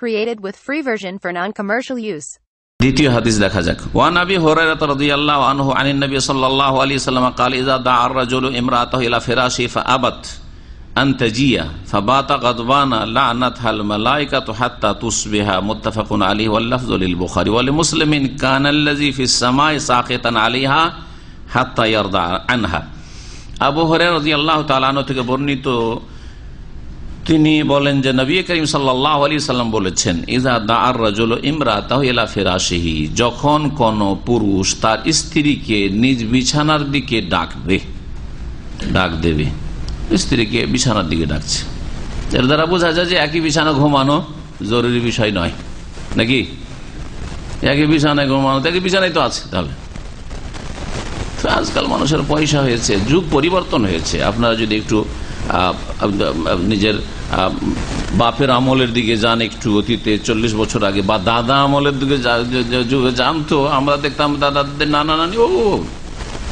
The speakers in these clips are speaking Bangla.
Created with free version for non-commercial use. দ্বিতীয় হাদিস দেখা যাক ওয়ান আবি হুরায়রা রাদিয়াল্লাহু আনহু আনিন নবী সাল্লাল্লাহু আলাইহি সাল্লাম قال اذا دعا الرجل امراته الى فراشه فابت ان تجيء فبات غضبان لعنتها الملائكه حتى تصبح متفق عليه واللفظ للبخاري ولمسلم كان الذي في السماء ساخطا عليها حتى يرضى عنها আবু হুরায়রা রাদিয়াল্লাহু তাআলা আনহু থেকে বর্ণিত তিনি বলেন যে নবী করিম সাল্লাহ সাল্লাম বলেছেন যখন কোন পুরুষ তার স্ত্রীকে নিজ বিছানার দিকে ডাকবে, ডাক দেবে, স্ত্রীকে বিছানার দিকে ডাকছে। এর দ্বারা বোঝা যায় যে একই বিছানা ঘুমানো জরুরি বিষয় নয়, নাকি? একই বিছানায় ঘুমানো একই বিছানায় তো আছে তাহলে। আজকাল মানুষের পয়সা হয়েছে, যুগ পরিবর্তন হয়েছে। আপনারা যদি একটু নিজের বাপের আমলের দিকে যান একটু অতীতে, চল্লিশ বছর আগে, বা দাদা আমলের দিকে যুগে যান তো আমরা দেখতাম দাদাদের নানা নানি, ও,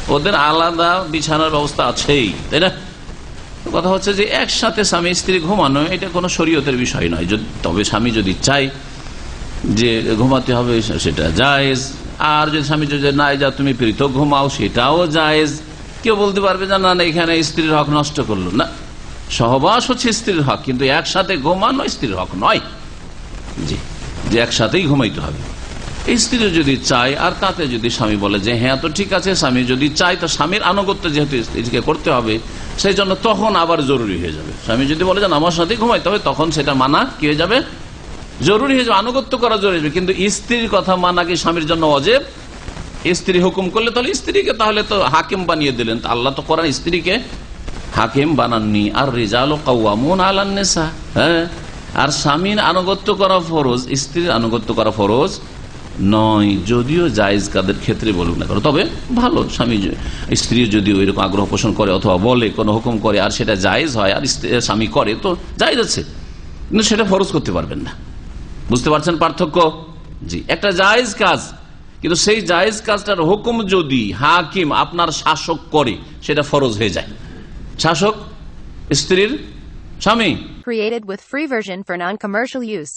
ওদের আলাদা বিছানার ব্যবস্থা আছেই, তাই না? কথা হচ্ছে যে একসাথে স্বামী স্ত্রী ঘুমানো, এটা কোনো শরীয়তের বিষয় নয়। তবে স্বামী যদি চাই যে ঘুমাতে হবে, সেটা জায়েজ। আর যদি স্বামী যদি না যা তুমি পৃথক ঘুমাও, সেটাও জায়েজ। কেউ বলতে পারবে যে, না এখানে স্ত্রীর হক নষ্ট করল না, সহবাস হচ্ছে স্ত্রীর হক, কিন্তু একসাথে ঘুমানো স্ত্রীর হক নয়। জি, যে একসাথেই ঘুমাইতে হবে। স্ত্রী যদি চায়, আর তাতে যদি স্বামী বলে যে হ্যাঁ তো ঠিক আছে, স্বামী যদি চায়, তো স্বামীর আনুগত্য যেহেতু স্ত্রীকে করতে হবে সেই জন্য তখন আবার জরুরি হয়ে যাবে। স্বামী যদি বলে যে আমার সাথেই ঘুমাইতে হবে, তখন সেটা মানা কি হয়ে যাবে? জরুরি হয়ে যাবে, আনুগত্য করা জরুরি কিন্তু স্ত্রীর কথা মানা কি স্বামীর জন্য অজেব? স্ত্রী হুকুম করলে তাহলে স্ত্রীকে তাহলে তো হাকিম বানিয়ে দিলেন। আল্লাহ তো করান স্ত্রীকে হাকিম বানাননি। আর রেজাল কাউমন হ্যাঁ? আর স্বামীর আনুগত্য করা ফরজ, স্ত্রীর আনুগত্য করা ফরজ নয়। যদিও জায়েজ কাদের ক্ষেত্রে বলুক না করো তবে ভালো স্বামী স্ত্রী যদি ওই রকম আগ্রহ পোষণ করে অথবা বলে, কোনো হুকুম করে, আর সেটা জায়েজ হয়, আর স্বামী করে, তো জায়জ আছে। কিন্তু সেটা ফরজ করতে পারবেন না। বুঝতে পারছেন পার্থক্য? জি। একটা জায়েজ কাজ কিন্তু সেই জায়েজ কাজটার হুকুম যদি হাকিম আপনার শাসক করে, সেটা ফরজ হয়ে যায় শাসক, স্ত্রীর স্বামী Created with free version for non-commercial use.